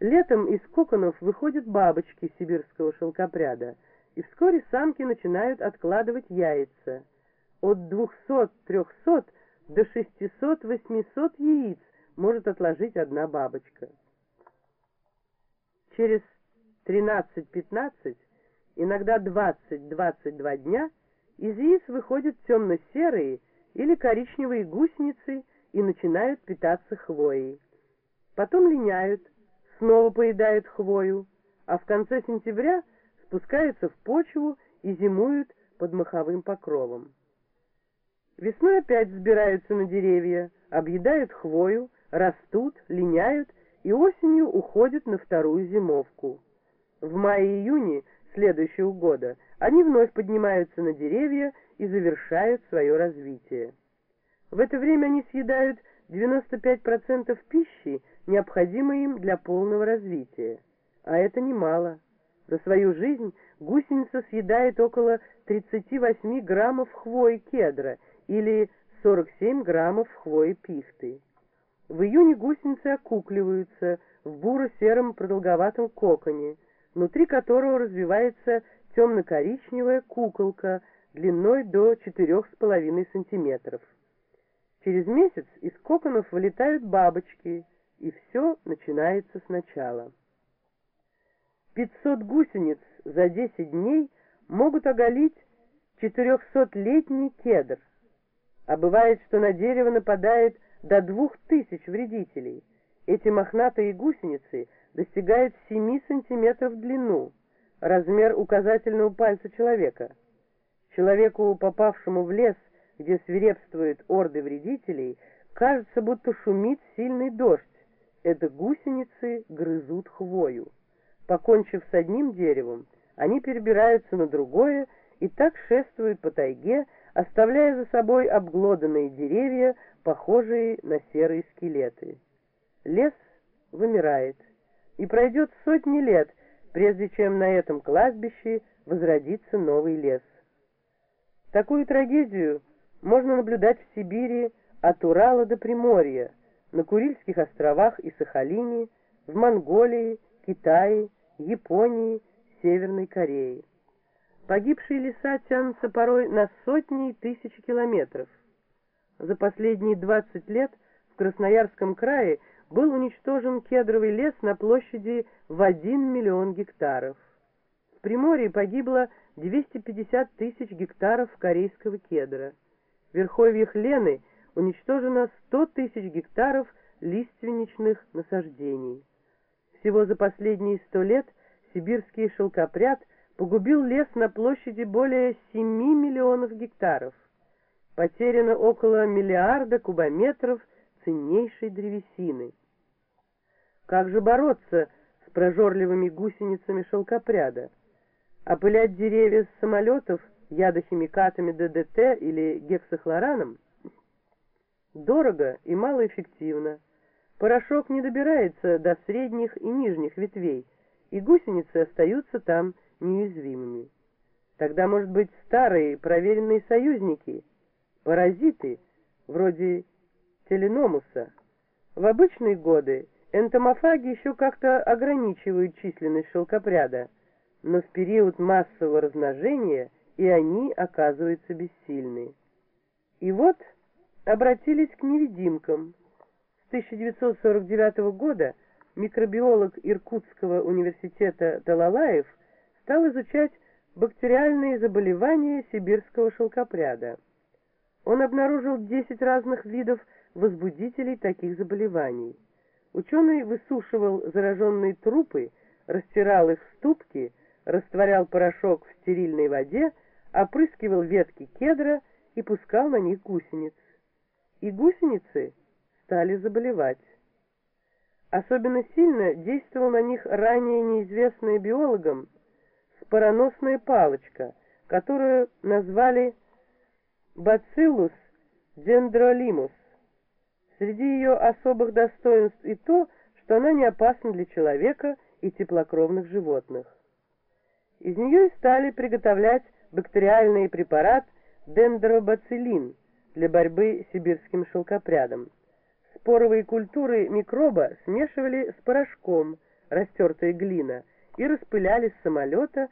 Летом из коконов выходят бабочки сибирского шелкопряда, и вскоре самки начинают откладывать яйца. От 200-300 до 600-800 яиц может отложить одна бабочка. Через 13-15, иногда 20-22 дня из яиц выходят темно-серые или коричневые гусеницы и начинают питаться хвоей. Потом линяют, снова поедают хвою, а в конце сентября спускаются в почву и зимуют под маховым покровом. Весной опять взбираются на деревья, объедают хвою, растут, линяют и осенью уходят на вторую зимовку. В мае-июне следующего года они вновь поднимаются на деревья и завершают свое развитие. В это время они съедают 95% пищи, необходимой им для полного развития. А это немало. За свою жизнь гусеница съедает около 38 граммов хвои кедра или 47 граммов хвои пихты. В июне гусеницы окукливаются в буро-сером продолговатом коконе, внутри которого развивается темно-коричневая куколка длиной до 4,5 сантиметров. Через месяц из коконов вылетают бабочки, и все начинается сначала. 500 гусениц за 10 дней могут оголить 400-летний кедр, а бывает, что на дерево нападает до 2000 вредителей. Эти мохнатые гусеницы достигают 7 сантиметров в длину, размер указательного пальца человека. Человеку, попавшему в лес, где свирепствуют орды вредителей, кажется, будто шумит сильный дождь. Это гусеницы грызут хвою. Покончив с одним деревом, они перебираются на другое и так шествуют по тайге, оставляя за собой обглоданные деревья, похожие на серые скелеты. Лес вымирает, и пройдет сотни лет, прежде чем на этом кладбище возродится новый лес. Такую трагедию можно наблюдать в Сибири от Урала до Приморья, на Курильских островах и Сахалине, в Монголии, Китае, Японии, Северной Корее. Погибшие леса тянутся порой на сотни и тысячи километров. За последние 20 лет в Красноярском крае был уничтожен кедровый лес на площади в 1 миллион гектаров. В Приморье погибло 250 тысяч гектаров корейского кедра. В верховьях Лены уничтожено 100 тысяч гектаров лиственничных насаждений. Всего за последние сто лет сибирский шелкопряд погубил лес на площади более 7 миллионов гектаров. Потеряно около миллиарда кубометров ценнейшей древесины. Как же бороться с прожорливыми гусеницами шелкопряда? Опылять деревья с самолетов ядохимикатами ДДТ или гексохлораном? Дорого и малоэффективно. Порошок не добирается до средних и нижних ветвей, и гусеницы остаются там неуязвимыми. Тогда, может быть, старые проверенные союзники, паразиты, вроде теленомуса. В обычные годы энтомофаги еще как-то ограничивают численность шелкопряда, но в период массового размножения и они оказываются бессильны. И вот обратились к невидимкам. С 1949 года микробиолог Иркутского университета Талалаев стал изучать бактериальные заболевания сибирского шелкопряда. Он обнаружил 10 разных видов возбудителей таких заболеваний. Ученый высушивал зараженные трупы, растирал их в ступки, растворял порошок в стерильной воде, опрыскивал ветки кедра и пускал на них гусениц и гусеницы стали заболевать. Особенно сильно действовала на них ранее неизвестная биологам спороносная палочка, которую назвали Bacillus dendrolimus. Среди ее особых достоинств и то, что она не опасна для человека и теплокровных животных. Из нее стали приготовлять бактериальный препарат дендробациллин – для борьбы с сибирским шелкопрядом. Споровые культуры микроба смешивали с порошком, растертая глина, и распыляли с самолета